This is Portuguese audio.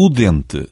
o dente.